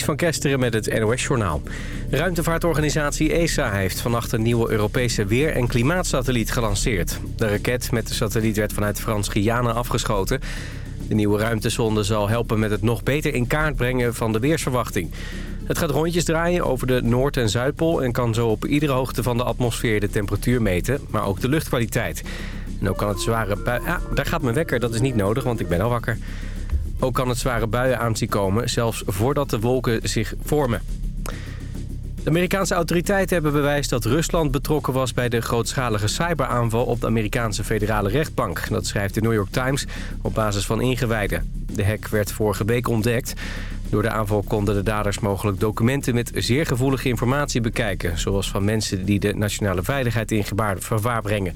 van Kesteren met het NOS-journaal. Ruimtevaartorganisatie ESA heeft vannacht een nieuwe Europese weer- en klimaatsatelliet gelanceerd. De raket met de satelliet werd vanuit Frans-Guyana afgeschoten. De nieuwe ruimtesonde zal helpen met het nog beter in kaart brengen van de weersverwachting. Het gaat rondjes draaien over de Noord- en Zuidpool... en kan zo op iedere hoogte van de atmosfeer de temperatuur meten, maar ook de luchtkwaliteit. En ook kan het zware. Ah, daar gaat mijn wekker, dat is niet nodig, want ik ben al wakker. Ook kan het zware buien aanzien komen, zelfs voordat de wolken zich vormen. De Amerikaanse autoriteiten hebben bewijs dat Rusland betrokken was... bij de grootschalige cyberaanval op de Amerikaanse federale rechtbank. Dat schrijft de New York Times op basis van ingewijden. De hack werd vorige week ontdekt. Door de aanval konden de daders mogelijk documenten met zeer gevoelige informatie bekijken... zoals van mensen die de nationale veiligheid in gevaar brengen.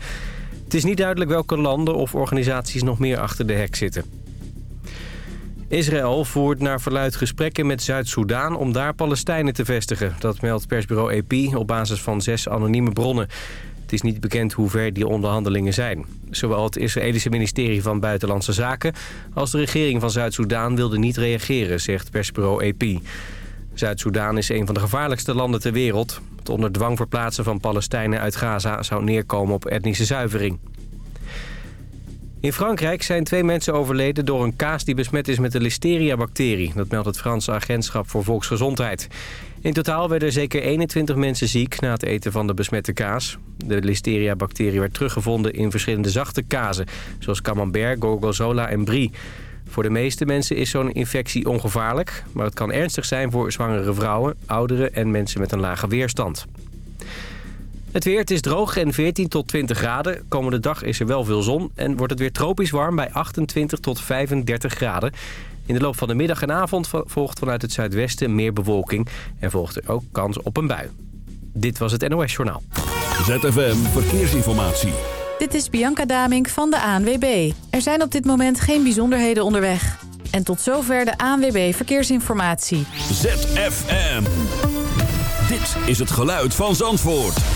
Het is niet duidelijk welke landen of organisaties nog meer achter de hack zitten. Israël voert naar verluid gesprekken met Zuid-Soedan om daar Palestijnen te vestigen. Dat meldt persbureau AP op basis van zes anonieme bronnen. Het is niet bekend hoe ver die onderhandelingen zijn. Zowel het Israëlische ministerie van Buitenlandse Zaken... als de regering van Zuid-Soedan wilden niet reageren, zegt persbureau AP. Zuid-Soedan is een van de gevaarlijkste landen ter wereld. Het onder dwang verplaatsen van Palestijnen uit Gaza zou neerkomen op etnische zuivering. In Frankrijk zijn twee mensen overleden door een kaas die besmet is met de listeria-bacterie. Dat meldt het Franse Agentschap voor Volksgezondheid. In totaal werden zeker 21 mensen ziek na het eten van de besmette kaas. De listeria-bacterie werd teruggevonden in verschillende zachte kazen... zoals camembert, gorgonzola en brie. Voor de meeste mensen is zo'n infectie ongevaarlijk... maar het kan ernstig zijn voor zwangere vrouwen, ouderen en mensen met een lage weerstand. Het weer, het is droog en 14 tot 20 graden. Komende dag is er wel veel zon en wordt het weer tropisch warm bij 28 tot 35 graden. In de loop van de middag en avond volgt vanuit het zuidwesten meer bewolking... en volgt er ook kans op een bui. Dit was het NOS Journaal. ZFM Verkeersinformatie. Dit is Bianca Damink van de ANWB. Er zijn op dit moment geen bijzonderheden onderweg. En tot zover de ANWB Verkeersinformatie. ZFM. Dit is het geluid van Zandvoort.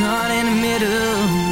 caught in the middle.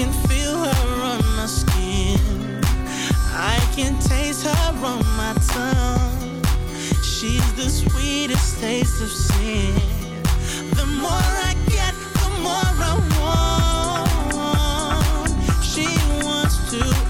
Can feel her on my skin. I can taste her on my tongue. She's the sweetest taste of sin. The more I get, the more I want. She wants to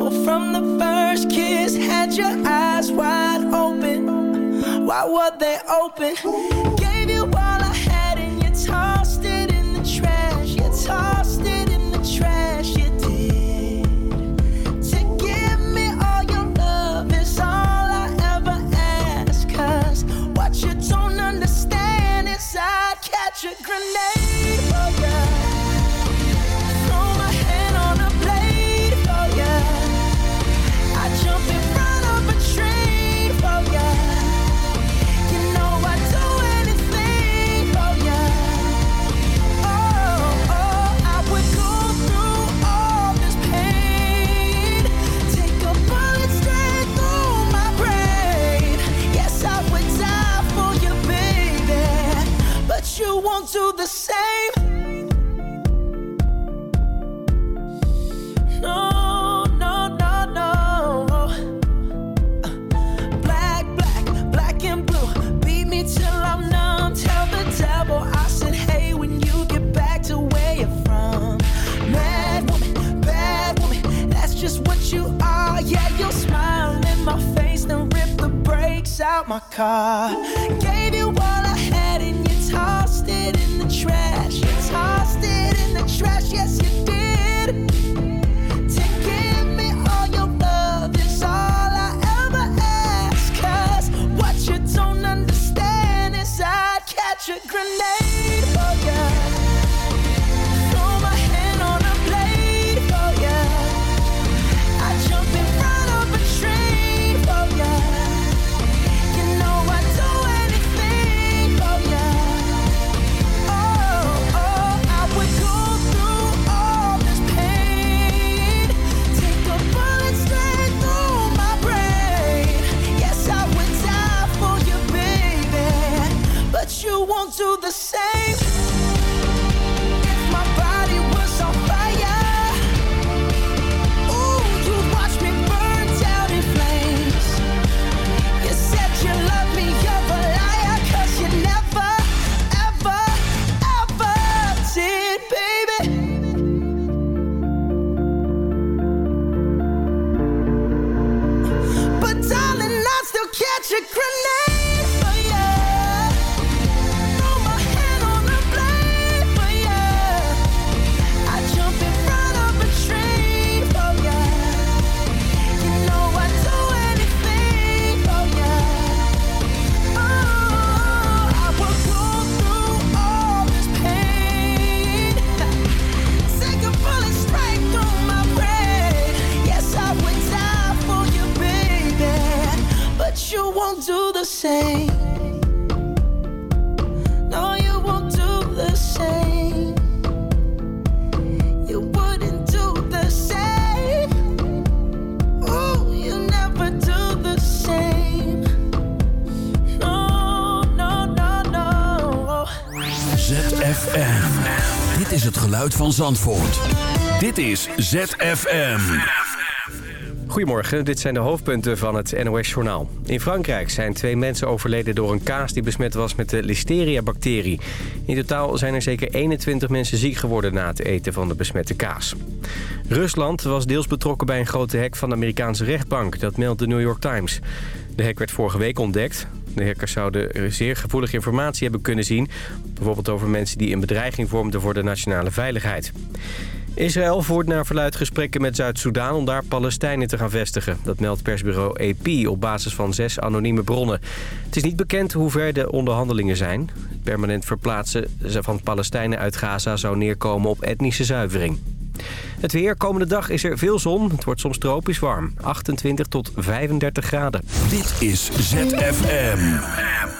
Well, from the first kiss, had your eyes wide open. Why were they open? Gave you car. Zandvoort. Dit is ZFM. Goedemorgen, dit zijn de hoofdpunten van het NOS-journaal. In Frankrijk zijn twee mensen overleden door een kaas die besmet was met de listeria-bacterie. In totaal zijn er zeker 21 mensen ziek geworden na het eten van de besmette kaas. Rusland was deels betrokken bij een grote hek van de Amerikaanse rechtbank, dat meldt de New York Times. De hek werd vorige week ontdekt. De hackers zouden zeer gevoelige informatie hebben kunnen zien. Bijvoorbeeld over mensen die een bedreiging vormden voor de nationale veiligheid. Israël voert naar verluid gesprekken met Zuid-Soedan om daar Palestijnen te gaan vestigen. Dat meldt persbureau AP op basis van zes anonieme bronnen. Het is niet bekend hoe ver de onderhandelingen zijn. Permanent verplaatsen van Palestijnen uit Gaza zou neerkomen op etnische zuivering. Het weer. Komende dag is er veel zon. Het wordt soms tropisch warm. 28 tot 35 graden. Dit is ZFM.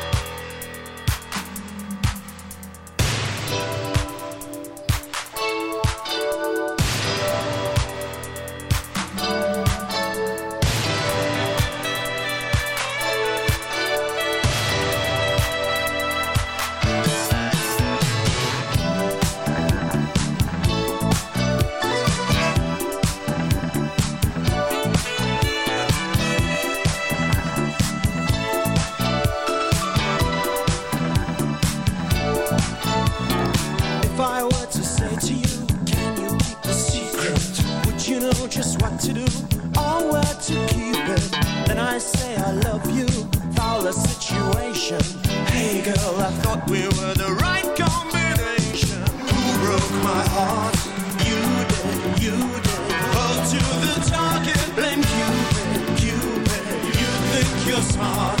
Cause to the target, blame Cupid, Cupid. You think you're smart.